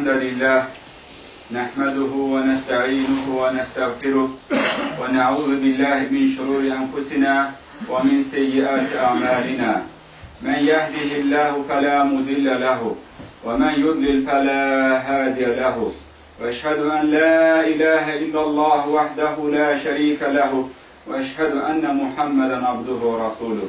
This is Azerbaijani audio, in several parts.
الحمد لله نحمده ونستعينه ونستغفره ونعوذ بالله من شرور أنفسنا ومن سيئات أعمالنا. من يهده الله فلا مضل له ومن يضلل فلا هادي له. وأشهد أن لا إله إلا الله وحده لا شريك له. وأشهد أن محمدا عبده ورسوله.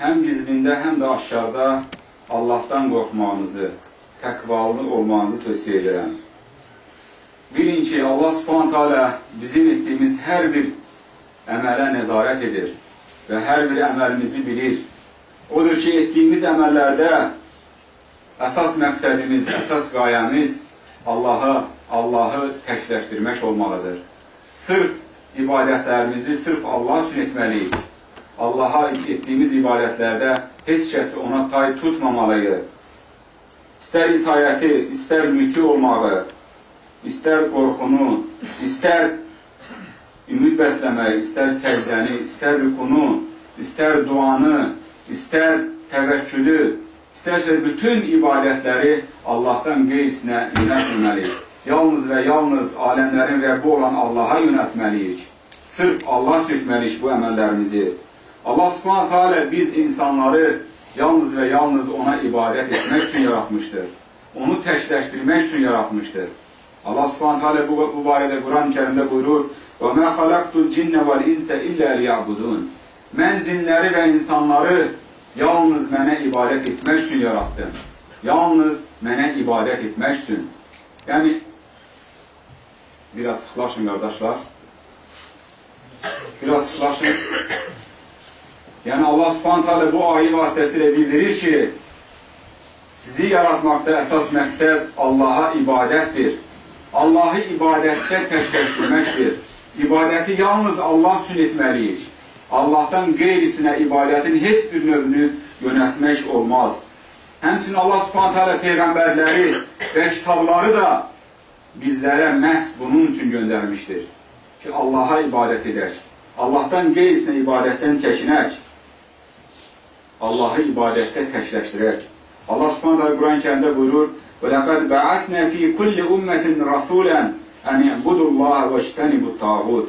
həm gizlində, həm də aşkarda Allahdan qorxmağınızı, təqvalı olmağınızı tövsiyə edirəm. Bilin ki, Allah subhanət hələ bizim etdiyimiz hər bir əmələ nəzarət edir və hər bir əməlimizi bilir. Odur ki, etdiyimiz əməllərdə əsas məqsədimiz, əsas qayəmiz Allahı, Allahı təkləşdirmək olmalıdır. Sırf ibadətlərimizi sırf Allah üçün etməliyik. Allaha etdiyimiz ibadətlərdə heç kəsi ona tay tutmamalıyıq. İstər itayəti, istər mülki olmağı, istər qorxunu, istər ümid bəsləmək, istər səcdəni, istər rükunu, istər duanı, istər təvəkkülü, istərsə bütün ibadətləri Allahdan qeyrisinə yönətməliyik. Yalnız və yalnız aləmlərin Rəbbi olan Allaha yönətməliyik. Sırf Allah sökməliyik bu əməllərimizi. Allah subhanətə alə biz insanları yalnız və yalnız ona ibadət etmək üçün yaratmışdır. Onu təkləşdirmək üçün yaratmışdır. Allah subhanətə alə bu, bu barədə Quran-ı kərimdə buyurur وَمَا خَلَقْتُ الْجِنَّ وَالْاِنْسَ إِلَّا لِيَعْبُدُونَ Mən cinləri və insanları yalnız mənə ibadət etmək üçün yaratdım. Yalnız mənə ibadət etmək üçün. Yəni, biraz sıxlaşın qardaşlar. Biraz sıxlaşın. Yəni Allah Subhanahu taala bu ayə vasitəsilə bildirir ki, sizi yaratmaqda əsas məqsəd Allaha ibadətdir. Allahı ibadətdə təkləşdirməkdir. İbadəti yalnız Allah üçün etməliyik. Allahdan qeyrisinə ibadətin heç bir növünü yönətmək olmaz. Həmçinin Allah Subhanahu taala peyğəmbərləri və kitabları da bizlərə məhz bunun üçün göndərmişdir ki, Allaha ibadət edək. Allahdan qeyrisinə ibadətdən çəkinək. Allahı ibadətdə təkləşdirək. Allah Subhanahu Quran-ı Kərimdə buyurur: "Və laqad ba'asna fi kulli ummetin rasulan an ya'budullaha və ijtanibut tağut."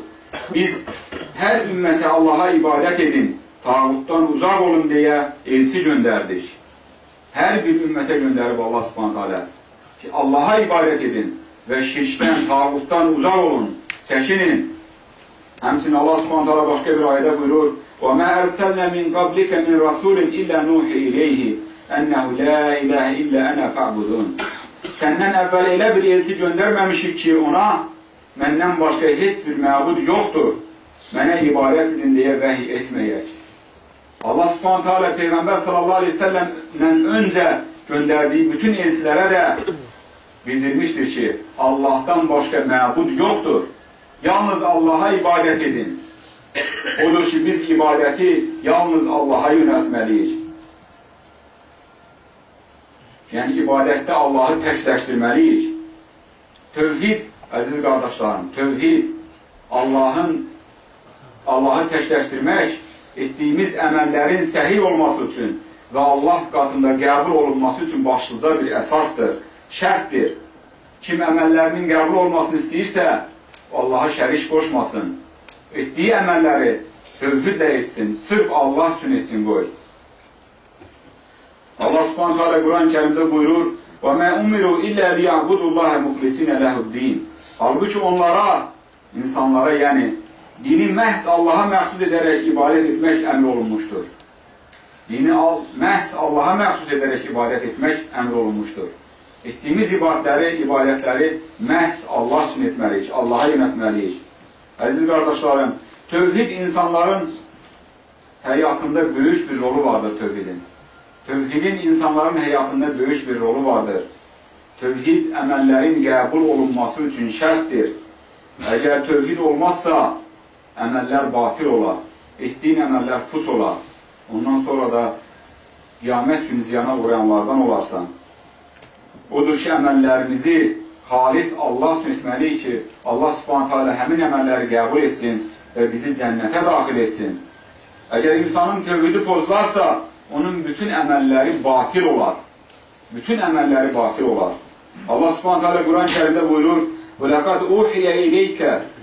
Biz hər ümmətə Allaha ibadət edin, tağutdan uzaq olun deyə elçi göndərdik. Hər bir ümmətə göndərib Allah Subhanahu ki, Allaha ibadət edin və şirkdən, tağutdan uzaq olun, çəkinin. Həmçinin Allah Subhanahu başqa bir ayədə buyurur: وَمَا أَرْسَلْنَا مِنْ قَبْلِكَ مِنْ رَسُولٍ إِلَّا نُوحِي إِلَيْهِ أَنَّهُ لَا إِلَهَ إِلَّا أَنَا فَعْبُدُونَ Səndən əvvəl elə bir elçi göndərməmişik ki, ona məndən başqa heç bir məbud yoxdur, mənə ibadət edin deyə vəhiy etməyək. Allah subhanət hələ Peyğəmbər sallallahu aleyhi ve səlləmdən öncə göndərdiyi bütün elçilərə də bildirmişdir ki, Allahdan başqa məbud yoxdur. Yalnız Allaha ibadət edin. Odur ki, biz ibadəti yalnız Allaha yönətməliyik. Yəni, ibadətdə Allahı təkləşdirməliyik. Tövhid, əziz qardaşlarım, tövhid, Allahın, Allahı təkləşdirmək, etdiyimiz əməllərin səhiy olması üçün və Allah qatında qəbul olunması üçün başlıca bir əsasdır, şərtdir. Kim əməllərinin qəbul olmasını istəyirsə, Allaha şərik qoşmasın etdiyi əməlləri tövhidlə etsin, sırf Allah üçün etsin qoy. Allah subhanahu teala Quran-ı Kerimdə buyurur: "Və mə umiru illə liyabudullaha mukhlisina lehu'd-din." Halbuki onlara, insanlara, yəni dini məhz Allaha məxsus edərək ibadət etmək əmr olunmuşdur. Dini al, məhz Allaha məxsus edərək ibadət etmək əmr olunmuşdur. Etdiyimiz ibadətləri, ibadətləri məhz Allah üçün etməliyik, Allaha yönətməliyik. Əziz qardaşlarım, tövhid insanların həyatında böyük bir rolu vardır tövhidin. Tövhidin insanların həyatında böyük bir rolu vardır. Tövhid əməllərin qəbul olunması üçün şərtdir. Əgər tövhid olmazsa, əməllər batil olar, etdiyin əməllər pus olar. Ondan sonra da qiyamət günü ziyana uğrayanlardan olarsan. Odur ki, əməllərimizi xalis Allah üçün etməliyik ki, Allah subhanətə alə həmin əməlləri qəbul etsin və bizi cənnətə daxil etsin. Əgər insanın tövhidi pozularsa, onun bütün əməlləri batil olar. Bütün əməlləri batil olar. Allah subhanətə alə Quran-ı kərimdə buyurur, وَلَقَدْ اُوحِيَ اِلَيْكَ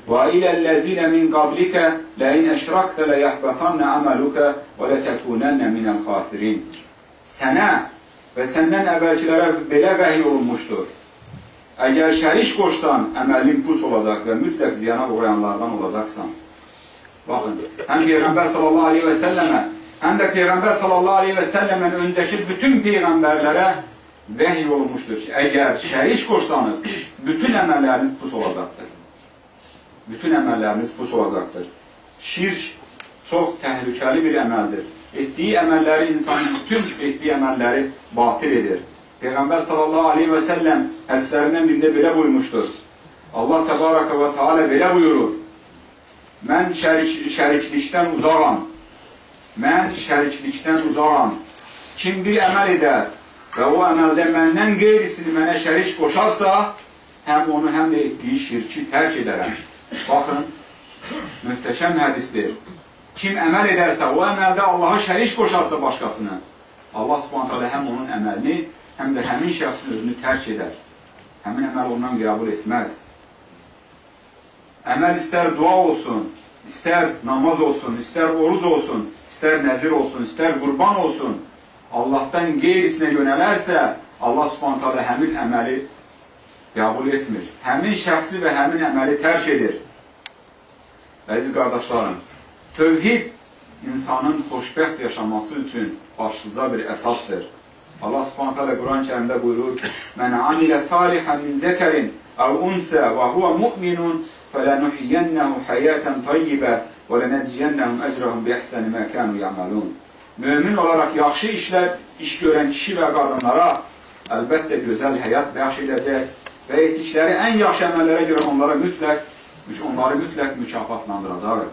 وَاِلَى الَّذ۪ينَ مِنْ قَبْلِكَ لَاِنْ اَشْرَكْتَ لَيَحْبَطَنَّ عَمَلُكَ وَلَتَكُونَنَّ مِنَ الْخَاسِرِينَ Sənə və səndən əvvəlkilərə belə vəhiy olunmuşdur. Əgər şərik qoşsan, əməlin pus olacaq və mütləq ziyana uğrayanlardan olacaqsan. Baxın, həm Peyğəmbər sallallahu aleyhi və səlləmə, həm də Peyğəmbər sallallahu aleyhi və səlləmin öndəki bütün peyğəmbərlərə vəhiy olunmuşdur ki, əgər şərik qoşsanız, bütün əməlləriniz pus olacaqdır. Bütün əməlləriniz pus olacaqdır. Şirk çox təhlükəli bir əməldir. Etdiyi əməlləri, insanın bütün etdiyi əməlləri batil edir. Peyğəmbər sallallahu aleyhi və səlləm hədislərindən birində belə buyurmuşdur. Allah təbaraka və teala belə buyurur. Mən şərik, şəriklikdən uzağam. Mən şəriklikdən uzağam. Kim bir əməl edər, və o əməldə məndən qeyrisini mənə şərik qoşarsa, həm onu, həm də etdiyi şirki tərk edərəm. Baxın, mühtəşəm hədisdir. Kim əməl edərsə, o əməldə Allaha şərik qoşarsa başqasını, Allah subhanətələ həm onun əməlini, həm də həmin şəxsin özünü tərk edər. Həmin əməl ondan qəbul etməz. Əməl istər dua olsun, istər namaz olsun, istər oruc olsun, istər nəzir olsun, istər qurban olsun, Allahdan qeyrisinə yönələrsə, Allah subhanət hala həmin əməli qəbul etmir. Həmin şəxsi və həmin əməli tərk edir. Əziz qardaşlarım, tövhid insanın xoşbəxt yaşaması üçün başlıca bir əsasdır. Allah subhanət hala Quran-ı kərimdə buyurur, Mən amilə salihən min zəkərin əv unsə və huvə mu'minun fələnuhiyyənnəhu həyətən tayyibə və lənəciyənnəhum əcrəhum bi əhsəni mə kənu yəməlun mömin olaraq yaxşı işlər iş görən kişi və qadınlara əlbəttə gözəl həyat bəxş edəcək və etdikləri ən yaxşı əməllərə görə onlara mütləq, onları mütləq mükafatlandıracaq.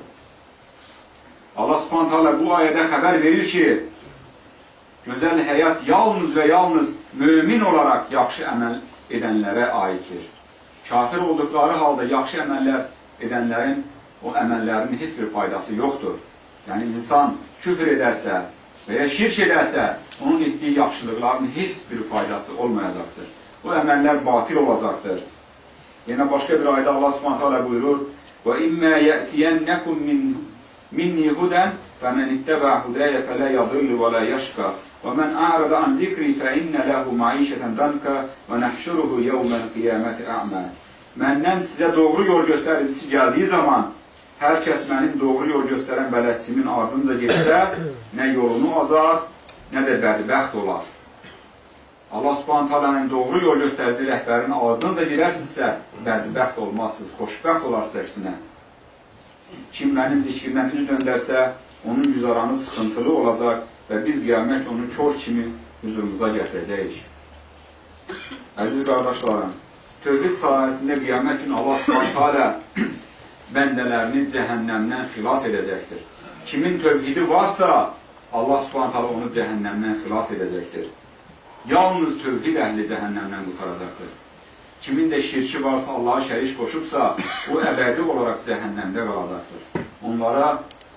Allah subhanət hala bu ayədə xəbər verir ki, gözəl həyat yalnız və yalnız mömin olaraq yaxşı əməl edənlərə aiddir. Kafir olduqları halda yaxşı əməllər edənlərin o əməllərinin heç bir faydası yoxdur. Yəni, insan küfr edərsə və ya şirk edərsə, onun etdiyi yaxşılıqların heç bir faydası olmayacaqdır. Bu əməllər batil olacaqdır. Yenə başqa bir ayda Allah subhanət hələ buyurur, وَإِمَّا يَأْتِيَنَّكُمْ مِنْ مِنِّي هُدًا فَمَنِ اتَّبَعْ هُدَيَ فَلَا يَضِلُّ وَلَا يَشْقَى وَمَنْ أَعْرَضَ عَنْ ذِكْرِي فَإِنَّ لَهُ مَعِيشَةً ضَنْكَ وَنَحْشُرُهُ يَوْمَ الْقِيَامَةِ أَعْمَى Məndən sizə doğru yol göstəricisi gəldiyi zaman hər kəs mənim doğru yol göstərən bələdçimin ardınca getsə, nə yolunu azar, nə də bədbəxt olar. Allah subhanət halənin doğru yol göstərici rəhbərin ardınca gedərsinizsə, bədbəxt olmazsınız, xoşbəxt olarsınız əksinə. Kim mənim zikrimdən üz döndərsə, onun güzaranı sıxıntılı olacaq və biz qiyamət onu kör kimi huzurumuza gətirəcəyik. Əziz qardaşlarım, tövhid sayəsində qiyamət günü Allah subhanət halə bəndələrini cəhənnəmdən xilas edəcəkdir. Kimin tövhidi varsa, Allah subhanət hala onu cəhənnəmdən xilas edəcəkdir. Yalnız tövhid əhli cəhənnəmdən qurtaracaqdır. Kimin də şirki varsa, Allaha şərik qoşubsa, o əbədi olaraq cəhənnəmdə qalacaqdır. Onlara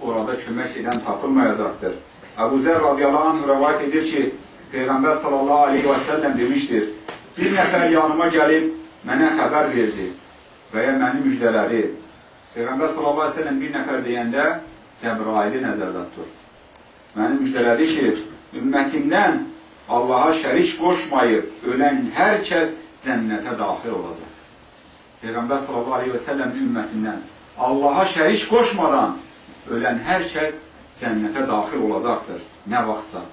orada kömək edən tapılmayacaqdır. Əbu Zər radiyallahu anh rəvayət edir ki, Peyğəmbər sallallahu aleyhi və səlləm demişdir, bir nəfər yanıma gəlib mənə xəbər verdi və ya məni müjdələdi. Peyğəmbər sallallahu əleyhi və səlləm bir nəfər deyəndə Cəbraili nəzərdə tutur. Məni müjdələdi ki, ümmətimdən Allaha şərik qoşmayıb ölən hər kəs cənnətə daxil olacaq. Peyğəmbər sallallahu aleyhi və səlləmin ümmətindən Allaha şərik qoşmadan ölən hər kəs cənnətə daxil olacaqdır. Nə vaxtsa.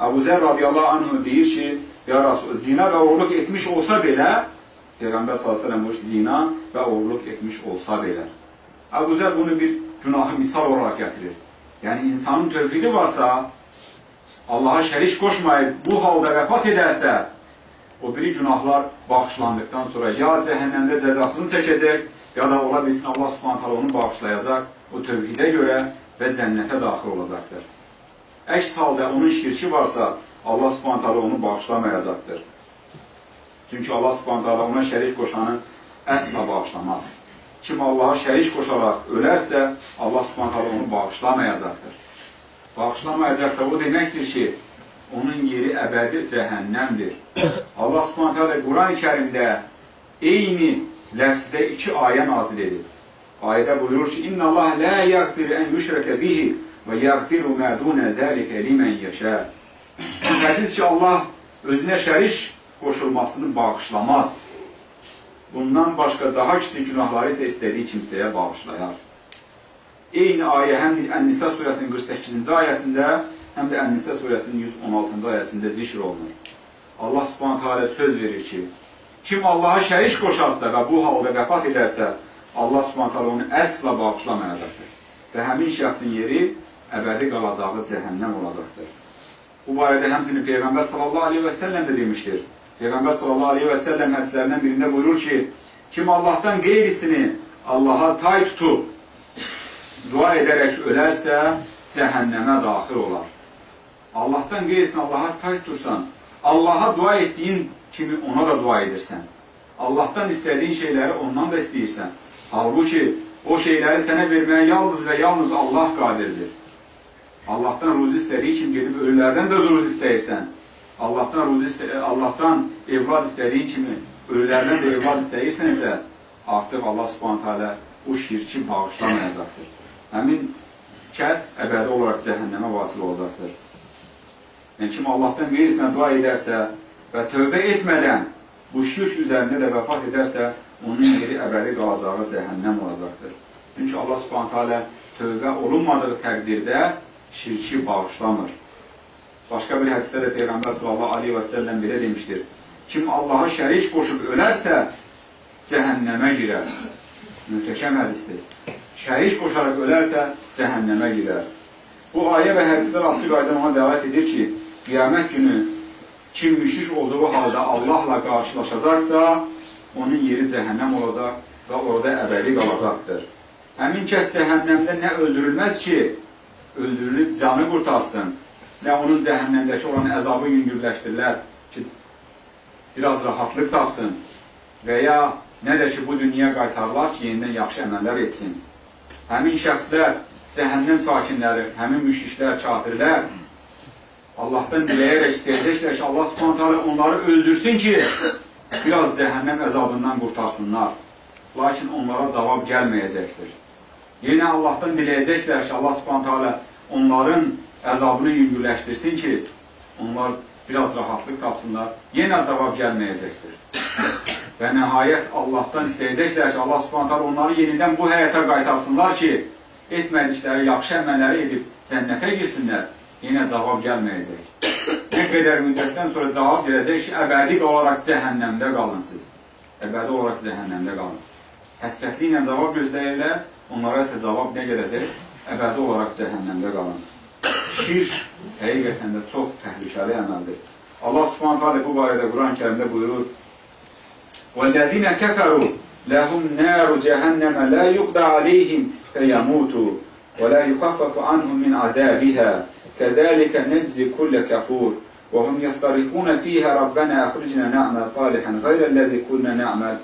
Əbu Zər radiyallahu anhu deyir ki, Ya Rasul, zina və oğurluq etmiş olsa belə, Peyğəmbər s.ə.v buyur, zina və oğurluq etmiş olsa belə. Əbu Zər bunu bir günahı misal olaraq gətirir. Yəni, insanın tövhidi varsa, Allaha şərik qoşmayıb, bu halda vəfat edərsə, o biri günahlar bağışlandıqdan sonra ya cəhənnəmdə cəzasını çəkəcək, ya da ola bilsin Allah subhanətələ onu bağışlayacaq o tövhidə görə və cənnətə daxil olacaqdır. Əks halda onun şirki varsa, Allah subhanətələ onu bağışlamayacaqdır. Çünki Allah subhanətələ ona şərik qoşanı əsla bağışlamaz. Kim Allaha şərik qoşaraq ölərsə, Allah subhanətələ onu bağışlamayacaqdır. Bağışlamayacaqdır, o deməkdir ki, onun yeri əbədi cəhənnəmdir. Allah subhanətələ Quran-ı kərimdə eyni ləfzdə iki ayə nazil edib. Ayədə buyurur ki, İnna Allah la yaghfir en yushraka bihi və yaghfiru ma dun zalika limen yasha. Şübhəsiz ki, Allah özünə şərik qoşulmasını bağışlamaz. Bundan başqa daha kiçik günahları isə istədiyi kimsəyə bağışlayar. Eyni ayə həm Ən-Nisa surəsinin 48-ci ayəsində, həm də Ən-Nisa surəsinin 116-cı ayəsində zikr olunur. Allah subhanətə alə söz verir ki, kim Allaha şərik qoşarsa və bu halda vəfat edərsə, Allah subhanətə alə onu əsla bağışlamayacaqdır. Və həmin şəxsin yeri əbədi qalacağı cəhənnəm olacaqdır. Bu barədə həmsinin Peyğəmbər sallallahu aleyhi və səlləm də demişdir. Peyğəmbər sallallahu aleyhi və səlləm hədislərindən birində buyurur ki, kim Allahdan qeyrisini Allaha tay tutub, dua edərək ölərsə, cəhənnəmə daxil olar. Allahdan qeyrisini Allaha tay tutursan, Allaha dua etdiyin kimi ona da dua edirsən. Allahdan istədiyin şeyləri ondan da istəyirsən. Halbuki, o şeyləri sənə verməyə yalnız və yalnız Allah qadirdir. Allahdan ruzi istədiyi kimi gedib ölülərdən də ruzi istəyirsən. Allahdan ruzi istə Allahdan evlad istədiyin kimi ölülərdən də evlad istəyirsənsə, artıq Allah Subhanahu taala o şirki bağışlamayacaqdır. Həmin kəs əbədi olaraq cəhənnəmə vasil olacaqdır. Yəni kim Allahdan qeyrisinə dua edərsə və tövbə etmədən bu şirk üzərində də vəfat edərsə, onun yeri əbədi qalacağı cəhənnəm olacaqdır. Çünki Allah Subhanahu taala tövbə olunmadığı təqdirdə şirki bağışlamır. Başqa bir hədisdə də Peyğəmbər sallallahu aleyhi və səlləm belə demişdir. Kim Allaha şərik qoşub ölərsə, cəhənnəmə girər. Möhtəşəm hədisdir. Şərik qoşaraq ölərsə, cəhənnəmə girər. Bu ayə və hədislər açıq aydın ona dəvət edir ki, qiyamət günü kim müşrik olduğu halda Allahla qarşılaşacaqsa, onun yeri cəhənnəm olacaq və orada əbədi qalacaqdır. Həmin kəs cəhənnəmdə nə öldürülməz ki, öldürülüb canı qurtarsın, nə onun cəhənnəmdəki olan əzabı yüngürləşdirilər ki, biraz rahatlıq tapsın və ya nə də ki, bu dünyaya qaytarlar ki, yenidən yaxşı əməllər etsin. Həmin şəxslər, cəhənnəm sakinləri, həmin müşriklər, kafirlər Allahdan diləyərək istəyəcəklər ki, Allah subhanətə onları öldürsün ki, biraz cəhənnəm əzabından qurtarsınlar. Lakin onlara cavab gəlməyəcəkdir. Yenə Allahdan diləyəcəklər ki, Allah subhanətə onların əzabını yüngülləşdirsin ki, onlar biraz rahatlıq tapsınlar, yenə cavab gəlməyəcəkdir. Və nəhayət Allahdan istəyəcəklər ki, Allah subhanətə onları yenidən bu həyata qaytarsınlar ki, etmədikləri yaxşı əməlləri edib cənnətə girsinlər, yenə cavab gəlməyəcək. Nə qədər müddətdən sonra cavab gələcək ki, əbədi olaraq cəhənnəmdə qalın siz. Əbədi olaraq cəhənnəmdə qalın. Həssətli ilə cavab gözləyirlər, onlara isə cavab nə gələcək? Əbədi olaraq cəhənnəmdə qalın. Şirk həqiqətən də çox təhlükəli əməldir. Allah subhanahu teala bu barədə Quran-ı Kərimdə buyurur: "Vellezina keferu lahum naru cehennem la yuqda aleyhim feyamutu ve la yukhaffafu anhum min azabiha كَذَلِكَ نَجْزِي كُلَّ كَفُورٍ وهم يصطرخون فيها ربنا أخرجنا نعمل صالحا غير الذي كنا نعمل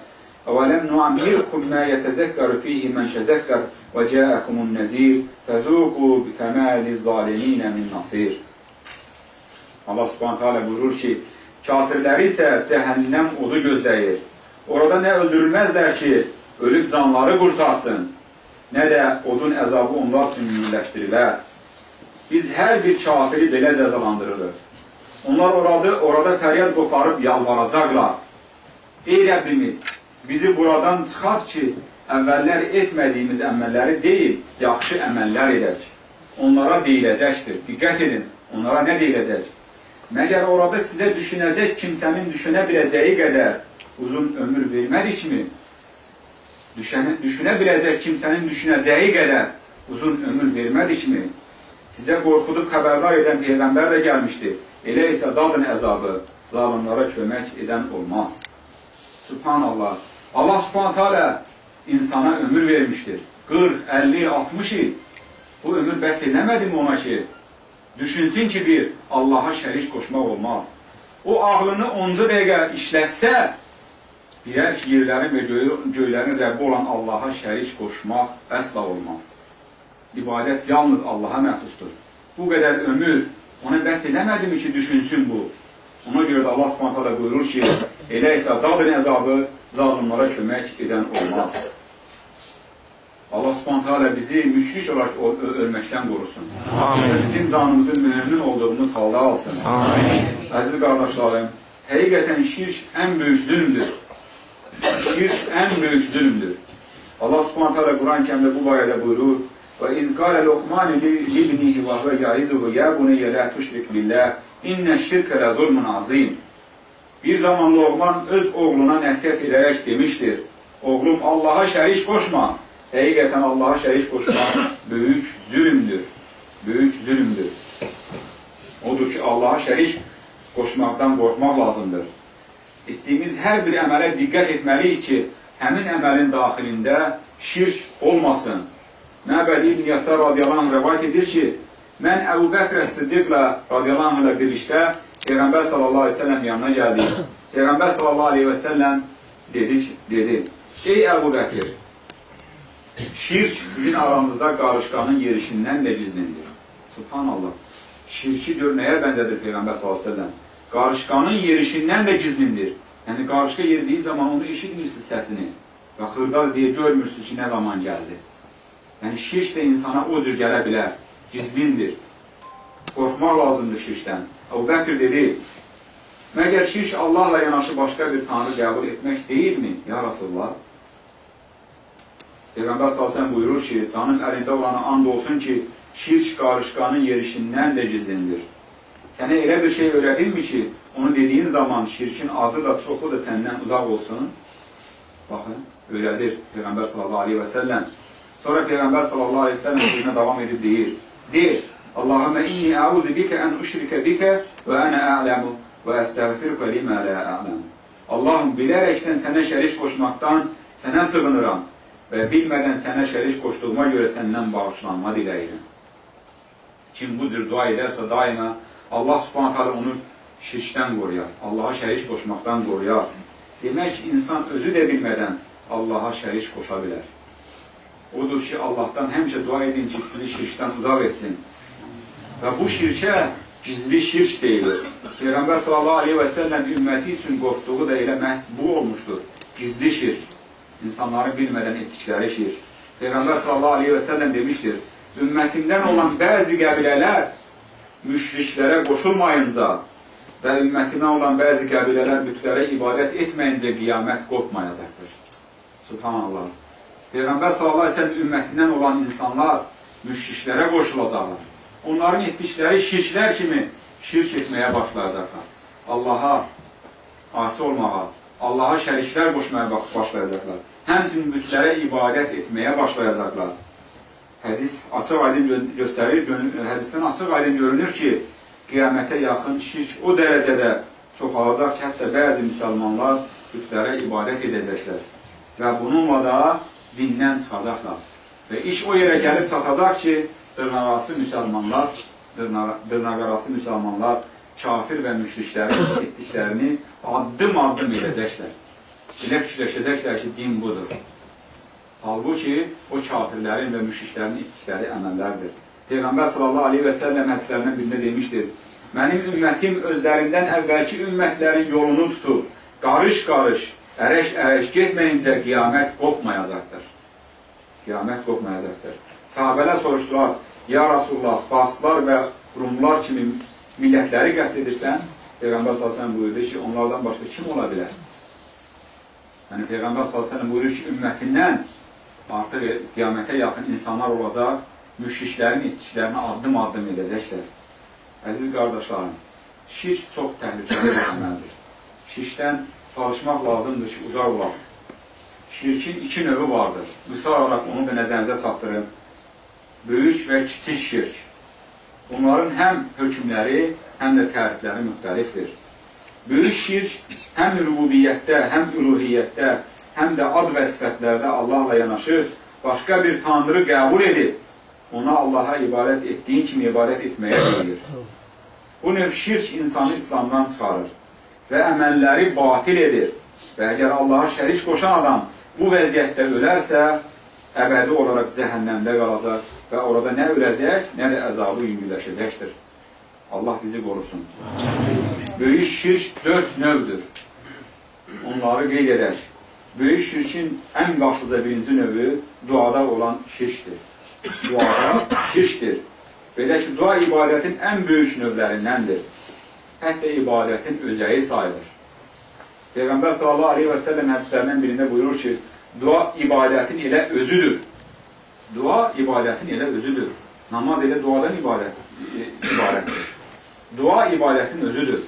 أولم نعمركم ما يتذكر فيه من تذكر وجاءكم النذير فذوقوا فما للظالمين من نصير Allah subhanət hələ buyurur ki, kafirləri isə cəhənnəm odu gözləyir. Orada nə öldürülməzlər ki, ölüb canları qurtarsın, nə də odun əzabı onlar üçün yüngülləşdirilər. Biz hər bir kafiri belə cəzalandırırıq. Onlar orada, orada fəryad qoparıb yalvaracaqlar. Ey Rəbbimiz, bizi buradan çıxart ki, əvvəllər etmədiyimiz əməlləri deyil, yaxşı əməllər edək. Onlara deyiləcəkdir. Diqqət edin, onlara nə deyiləcək? Məgər orada sizə düşünəcək kimsənin düşünə biləcəyi qədər uzun ömür vermədikmi? Düşənə, düşünə biləcək kimsənin düşünəcəyi qədər uzun ömür vermədikmi? Sizə qorxudub xəbərdar edən Peyğəmbər də gəlmişdi. Elə isə dadın əzabı, zalimlara kömək edən olmaz. Subhanallah. Allah subhanətə alə insana ömür vermişdir. 40, 50, 60 il. Bu ömür bəs eləmədi mi ona ki, düşünsün ki, bir, Allaha şərik qoşmaq olmaz. O ağlını 10 dəqiqə işlətsə, bilər ki, yerlərin və göylərin Rəbbi olan Allaha şərik qoşmaq əsla olmaz. İbadət yalnız Allaha məxsusdur. Bu qədər ömür ona bəs eləmədi mi ki, düşünsün bu? Ona görə də Allah subhanətə buyurur ki, elə isə dadın əzabı zalimlara kömək edən olmaz. Allah subhanətə bizi müşrik olaraq ölməkdən qorusun. Amin. Bizim canımızı mümin olduğumuz halda alsın. Amin. Əziz qardaşlarım, həqiqətən şirk ən böyük zülmdür. Şirk ən böyük zülmdür. Allah subhanətə Quran-ı kəmdə bu barədə buyurur, Qalə Luqman libnihi və huvə yaizuhu ya buneyyə la tuşrik billah innə şirkə lə zulmun azim. Bir zaman Luqman öz oğluna nəsiyyət edərək demişdir, oğlum Allaha şərik qoşma, Həqiqətən Allaha şərik qoşmaq böyük zülmdür. Böyük zülmdür. Odur ki, Allaha şərik qoşmaqdan qorxmaq lazımdır. Etdiyimiz hər bir əmələ diqqət etməliyik ki, həmin əməlin daxilində şirk olmasın. Məbəd İbn Yasar radiyallahu anh rəvayət edir ki, mən Əbu Bəkrə Siddiqlə radiyallahu anh birlikdə Peyğəmbər sallallahu aleyhi ve sellem yanına gəldik. Peyğəmbər sallallahu aleyhi ve sellem dedi, dedi, ey Əbu Bəkir, Şirk sizin aranızda qarışqanın yerişindən də gizlindir. Subhanallah. Şirki gör nəyə bənzədir Peyğəmbər s.ə.v. Qarışqanın yerişindən də gizlindir. Yəni, qarışqa yeridiyi zaman onu eşitmirsiniz səsini. Və xırdar deyə görmürsünüz ki, nə zaman gəldi. Yəni, şirk də insana o cür gələ bilər. Gizlindir. Qorxmaq lazımdır şirkdən. Əbu Bəkir dedi, məgər şirk Allahla yanaşı başqa bir tanrı qəbul etmək deyilmi, ya Rasulullah? Peyğəmbər salsən buyurur ki, canım əlində olana and olsun ki, şirk qarışqanın yerişindən də gizlindir. Sənə elə bir şey öyrədilmi ki, onu dediyin zaman şirkin azı da çoxu da səndən uzaq olsun? Baxın, öyrədir Peyğəmbər sallallahu aleyhi və səlləm. Sonra Peyğəmbər sallallahu aleyhi və səlləm sözünə davam edib deyir. Deyir, Allahümə inni əuzu bikə ən üşrikə bikə və ənə ələmu və əstəğfirqə limə lə ələm. Allahım, bilərəkdən sənə şərik qoşmaqdan sənə sığınıram və bilmədən sənə şərik qoşduğuma görə səndən bağışlanma diləyirəm. Kim bu cür dua edərsə daima Allah subhanət hələ onu şirkdən qoruyar, Allaha şərik qoşmaqdan qoruyar. Demək, insan özü də bilmədən Allaha şərik qoşa bilər. Odur ki, Allahdan həmçə dua edin ki, sizi şirkdən uzaq etsin. Və bu şirkə gizli şirk deyilir. Peyğəmbər sallallahu aleyhi və səlləm ümməti üçün qorxduğu da elə məhz bu olmuşdur. Gizli şirk insanların bilmədən etdikləri şir. Peyğəmbər sallallahu aleyhi və səlləm demişdir, ümmətimdən olan bəzi qəbilələr müşriklərə qoşulmayınca və ümmətindən olan bəzi qəbilələr bütlərə ibadət etməyincə qiyamət qopmayacaqdır. Subhanallah. Peyğəmbər səlləm ümmətindən olan insanlar müşriklərə qoşulacaqlar. Onların etdikləri şirklər kimi şirk etməyə başlayacaqlar. Allaha asi olmağa, Allaha şəriklər qoşmaya başlayacaqlar həmçinin bütlərə ibadət etməyə başlayacaqlar. Hədis açıq aydın göstərir, hədisdən açıq aydın görünür ki, qiyamətə yaxın şirk o dərəcədə çoxalacaq ki, hətta bəzi müsəlmanlar bütlərə ibadət edəcəklər və bununla da dindən çıxacaqlar. Və iş o yerə gəlib çatacaq ki, dırnaqarası müsəlmanlar, dırnaqarası müsəlmanlar kafir və müşriklərin etdiklərini addım-addım edəcəklər. Elə fikirləşəcəklər ki, din budur. Halbuki, o kafirlərin və müşriklərin etdikləri əməllərdir. Peyğəmbər sallallahu aleyhi və səlləm hədislərindən birində demişdir, mənim ümmətim özlərindən əvvəlki ümmətlərin yolunu tutub, qarış-qarış, ərəş-ərəş getməyincə qiyamət qopmayacaqdır. Qiyamət qopmayacaqdır. Sahabələr soruşdular, ya Rasulullah, Faslar və Rumlar kimi millətləri qəst edirsən, Peyğəmbər sallallahu buyurdu ki, onlardan başqa kim ola bilər? Yəni Peyğəmbər s.ə.v buyurur ki, ümmətindən artıq qiyamətə yaxın insanlar olacaq, müşriklərin etdiklərini addım-addım edəcəklər. Əziz qardaşlarım, şirk çox təhlükəli bir əməldir. Şirkdən çalışmaq lazımdır ki, uzaq olaq. Şirkin iki növü vardır. Olaraq onu da nəzərinizə çatdırım. Böyük və kiçik şirk. Bunların həm hökmləri, həm də tərifləri müxtəlifdir. Böyük şirk həm rübubiyyətdə, həm üluhiyyətdə, həm də ad və sifətlərdə Allahla yanaşı başqa bir tanrı qəbul edib, ona Allaha ibarət etdiyin kimi ibarət etməyə deyir. Bu növ şirk insanı İslamdan çıxarır və əməlləri batil edir və əgər Allaha şərik qoşan adam bu vəziyyətdə ölərsə, əbədi olaraq cəhənnəmdə qalacaq və orada nə öləcək, nə də əzabı yüngüləşəcəkdir. Allah bizi qorusun. Böyük şirk dörd növdür. Onları qeyd edək. Böyük şirkin ən başlıca birinci növü duada olan şirkdir. Duada şirkdir. Belə ki, dua ibadətin ən böyük növlərindəndir. Hətta ibadətin özəyi sayılır. Peyğəmbər sallallahu aleyhi və səlləm hədislərindən birində buyurur ki, dua ibadətin elə özüdür. Dua ibadətin elə özüdür. Namaz elə duadan ibadət, ibarətdir. Dua ibadətin özüdür.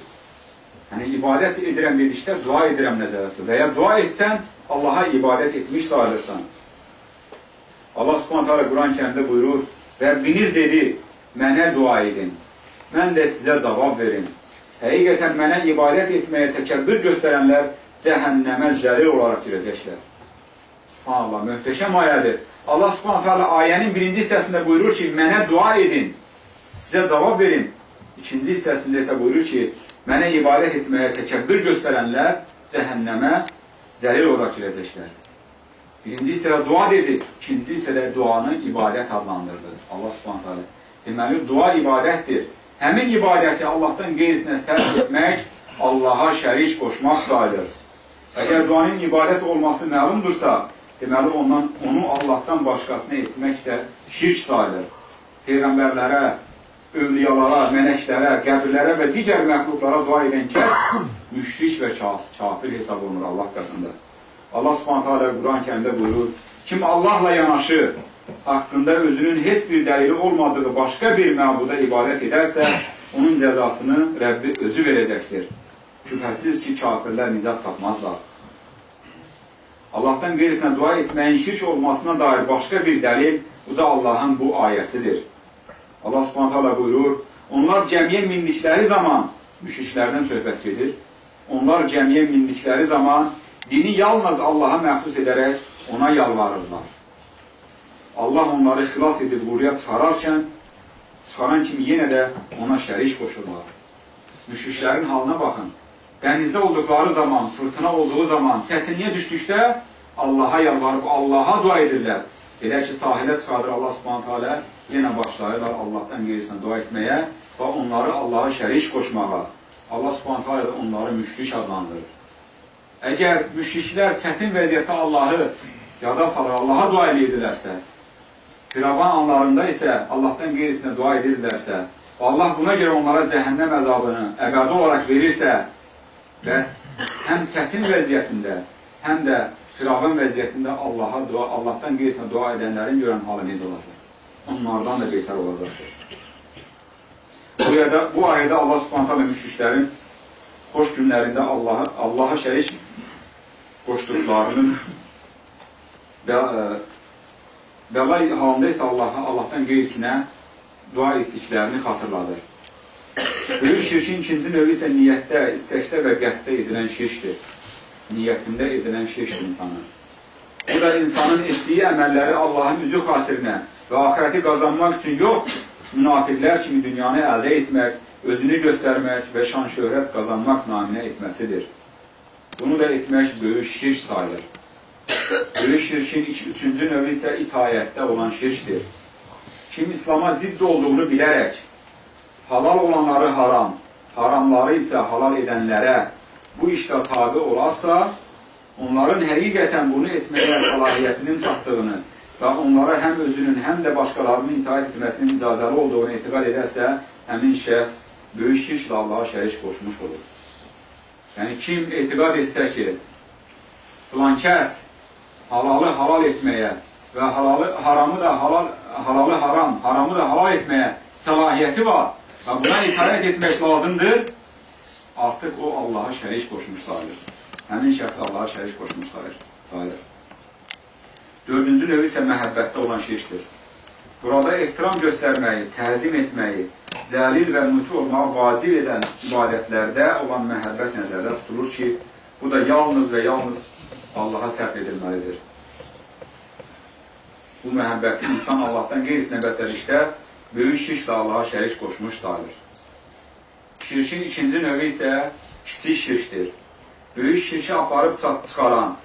Yəni, ibadət edirəm dedikdə dua edirəm nəzərətdir. Və ya dua etsən, Allaha ibadət etmiş sayılırsan. Allah subhanət hala Quran kəndə buyurur, Rəbbiniz dedi, mənə dua edin, mən də sizə cavab verin. Həqiqətən mənə ibadət etməyə təkəbbür göstərənlər cəhənnəmə zəlir olaraq girəcəklər. Subhanallah, möhtəşəm ayədir. Allah subhanət hala ayənin birinci hissəsində buyurur ki, mənə dua edin, sizə cavab verin. İkinci hissəsində isə buyurur ki, mənə ibadət etməyə təkəbbür göstərənlər cəhənnəmə zəlil olaraq girəcəklər. Birinci hissədə dua dedi, ikinci hissədə duanı ibadət adlandırdı. Allah subhanət hələ. Deməli, dua ibadətdir. Həmin ibadəti Allahdan qeyrisinə sərf etmək, Allaha şərik qoşmaq sayılır. Əgər duanın ibadət olması məlumdursa, deməli, ondan, onu Allahdan başqasına etmək də şirk sayılır. Peyğəmbərlərə, övliyalara, mələklərə, qəbirlərə və digər məxluqlara dua edən kəs müşrik və kafir hesab olunur Allah qatında. Allah subhanətə alə Quran kəndə buyurur, kim Allahla yanaşı, haqqında özünün heç bir dəlili olmadığı başqa bir məbuda ibarət edərsə, onun cəzasını Rəbbi özü verəcəkdir. Şübhəsiz ki, kafirlər nizat tapmazlar. Allahdan qeyrisinə dua etməyin şirk olmasına dair başqa bir dəlil uca Allahın bu ayəsidir. Allah subhanət hala buyurur, onlar cəmiyə mindikləri zaman, müşriklərdən söhbət gedir, onlar cəmiyə mindikləri zaman dini yalnız Allaha məxsus edərək ona yalvarırlar. Allah onları xilas edib quruya çıxararkən, çıxaran kimi yenə də ona şərik qoşurlar. Müşriklərin halına baxın. Dənizdə olduqları zaman, fırtına olduğu zaman, çətinliyə düşdükdə Allaha yalvarıb, Allaha dua edirlər. Elə ki, sahilə çıxardır Allah subhanətə alə, yenə başlayırlar Allahdan qeyrisinə dua etməyə və onları Allaha şərik qoşmağa. Allah subhanətə alə onları müşrik adlandırır. Əgər müşriklər çətin vəziyyətdə Allahı yada salır, Allaha dua edirlərsə, Firavan anlarında isə Allahdan qeyrisinə dua edirlərsə, Allah buna görə onlara cəhənnəm əzabını əbədi olaraq verirsə, bəs həm çətin vəziyyətində, həm də Firavun vəziyyətində Allaha dua, Allahdan qeyrisinə dua edənlərin görən halı necə olacaq? Onlardan da betər olacaqdır. Bu, yerdə, bu ayədə Allah subhanətə və müşriklərin xoş günlərində Allaha, Allaha şərik qoşduqlarının və bəla halında isə Allaha, Allahdan qeyrisinə dua etdiklərini xatırladır. Böyük şirkin ikinci növü isə niyyətdə, istəkdə və qəsdə edilən şirkdir niyyətində edilən şirkdir insanın. Bu da insanın etdiyi əməlləri Allahın üzü xatirinə və axirəti qazanmaq üçün yox, münafiqlər kimi dünyanı əldə etmək, özünü göstərmək və şan şöhrət qazanmaq naminə etməsidir. Bunu da etmək böyük şirk sayılır. Böyük şirkin üçüncü növü isə itayətdə olan şirkdir. Kim İslama zidd olduğunu bilərək, halal olanları haram, haramları isə halal edənlərə bu işdə tabi olarsa, onların həqiqətən bunu etməyə səlahiyyətinin çatdığını və onlara həm özünün, həm də başqalarının itaat etməsinin icazəli olduğunu etiqad edərsə, həmin şəxs böyük şirklə Allaha şərik qoşmuş olur. Yəni, kim etiqad etsə ki, filan kəs halalı halal etməyə və halalı, haramı da halal, halalı haram, haramı da halal etməyə səlahiyyəti var və buna itaət etmək lazımdır, artıq o Allaha şərik qoşmuş sayılır. Həmin şəxs Allaha şərik qoşmuş sayılır. sayılır. Dördüncü növü isə məhəbbətdə olan şirkdir. Burada ehtiram göstərməyi, təzim etməyi, zəlil və mütü olmağı vacib edən ibadətlərdə olan məhəbbət nəzərdə tutulur ki, bu da yalnız və yalnız Allaha sərf edilməlidir. Bu məhəbbəti insan Allahdan qeyrisinə bəsədikdə böyük şirklə Allaha şərik qoşmuş sayılır. Şirkin ikinci növü isə kiçik şirkdir. Böyük şirki aparıb çıxaran,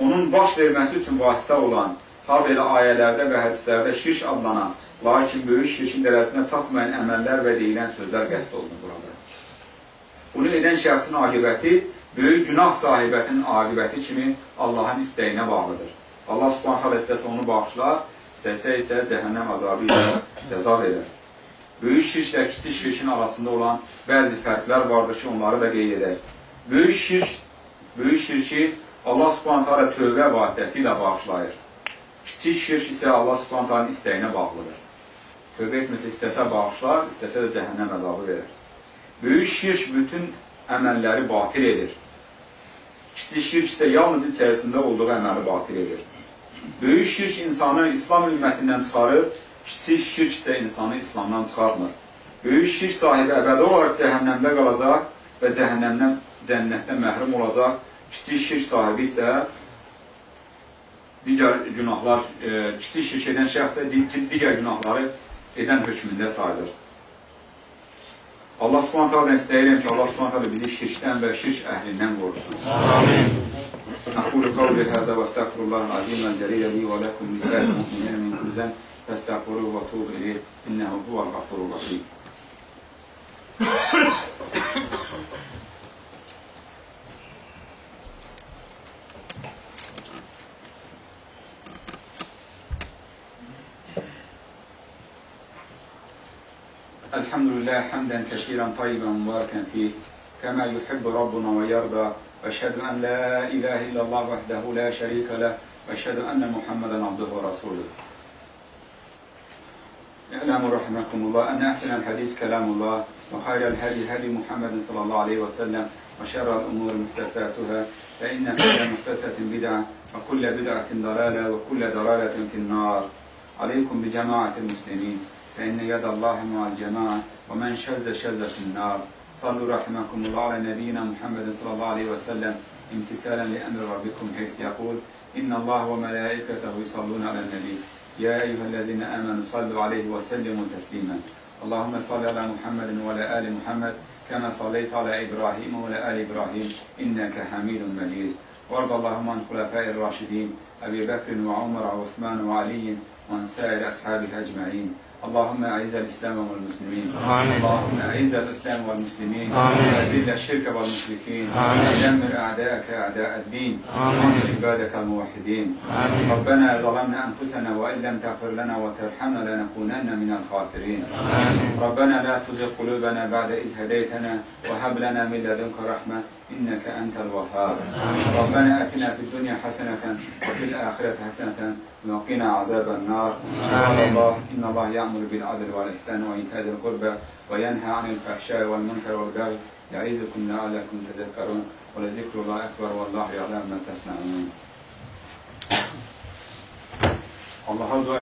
onun baş verməsi üçün vasitə olan, ha belə ayələrdə və hədislərdə şirk adlanan, lakin böyük şirkin dərəsinə çatmayan əməllər və deyilən sözlər qəsd olunur burada. Bunu edən şəxsin aqibəti böyük günah sahibətinin aqibəti kimi Allahın istəyinə bağlıdır. Allah subhanət hələ istəsə onu bağışlar, istəsə isə cəhənnəm azabı ilə cəza verir. Böyük şirklə kiçik şirkin arasında olan bəzi fərqlər vardır ki, onları da qeyd edək. Böyük şirk, böyük şirki Allah subhanət hələ tövbə vasitəsilə bağışlayır. Kiçik şirk isə Allah subhanət hələnin istəyinə bağlıdır. Tövbə etməsə istəsə bağışlar, istəsə də cəhənnəm əzabı verir. Böyük şirk bütün əməlləri batil edir. Kiçik şirk isə yalnız içərisində olduğu əməli batil edir. Böyük şirk insanı İslam ümmətindən çıxarır, kiçik şirk isə insanı İslamdan çıxarmır. Böyük şirk sahibi əbədi olaraq cəhənnəmdə qalacaq və cəhənnəmdən, cənnətdən məhrum olacaq. Kiçik şirk sahibi isə digər günahlar, e, kiçik şirk edən şəxs də digər günahları edən hökmündə sayılır. Allah subhanət hala istəyirəm ki, Allah subhanət hala bizi şirkdən və şirk əhlindən qorusun. Amin. Aqulu qavli həzə və əstəğfirullahın azimən cəlilə li və ləkum nisəl müminən min kulzən və əstəğfiru və tuğ iləyh innəhu huvəl qafuru rəhim. الحمد لله حمدا كثيرا طيبا مباركا فيه. كما يحب ربنا ويرضى. واشهد أن لا إله إلا الله وحده لا شريك له. واشهد أن محمدا عبده ورسوله. اعلموا رحمكم الله أن أحسن الحديث كلام الله وخير الهدي هدي محمد صلى الله عليه وسلم وشر الأمور محدثاتها. فإن كل محدثة بدعة وكل بدعة ضلالة وكل ضلالة في النار. عليكم بجماعة المسلمين. فإن يد الله مع الجماعة ومن شذ شذ في النار. صلوا رحمكم الله على نبينا محمد صلى الله عليه وسلم. امتثالا لأمر ربكم حيث يقول إن الله وملائكته يصلون على النبي. يا أيها الذين آمنوا صلوا عليه وسلموا تسليما. اللهم صل على محمد وعلى آل محمد كما صليت على إبراهيم وعلى آل إبراهيم. إنك حميد مجيد. وارض اللهم عن خلفاء الراشدين أبي بكر وعمر وعثمان وعلي وعن سائر أصحابه أجمعين. اللهم أعز الإسلام والمسلمين آمين. اللهم أعز الإسلام والمسلمين آمين. وأذل الشرك والمشركين آمين. ودمر أعداءك أعداء الدين. وانصر عبادك الموحدين آمين. ربنا ظلمنا أنفسنا وإن لم تغفر لنا وترحمنا لنكونن من الخاسرين آمين. ربنا لا تزغ قلوبنا بعد إذ هديتنا وهب لنا من لدنك رحمة إنك أنت الوهاب. ربنا آتنا في الدنيا حسنة وفي الآخرة حسنة وقنا عذاب النار. قال آمين. الله إن الله يأمر بالعدل والإحسان وإيتاء ذي القربى وينهى عن الفحشاء والمنكر والبغي يعظكم لعلكم تذكرون ولذكر الله أكبر والله يعلم ما تصنعون. dua